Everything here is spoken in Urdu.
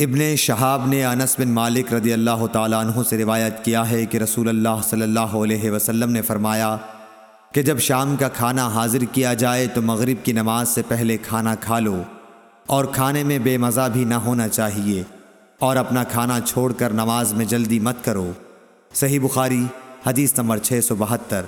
ابن شہاب نے انس بن مالک رضی اللہ تعالیٰ عنہ سے روایت کیا ہے کہ رسول اللہ صلی اللہ علیہ وسلم نے فرمایا کہ جب شام کا کھانا حاضر کیا جائے تو مغرب کی نماز سے پہلے کھانا کھا لو اور کھانے میں بے مزہ بھی نہ ہونا چاہیے اور اپنا کھانا چھوڑ کر نماز میں جلدی مت کرو۔ صحیح بخاری، حدیث نمبر 672